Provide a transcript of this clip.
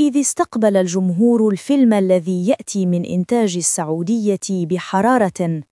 إذ استقبل الجمهور الفيلم الذي يأتي من إنتاج السعودية بحرارة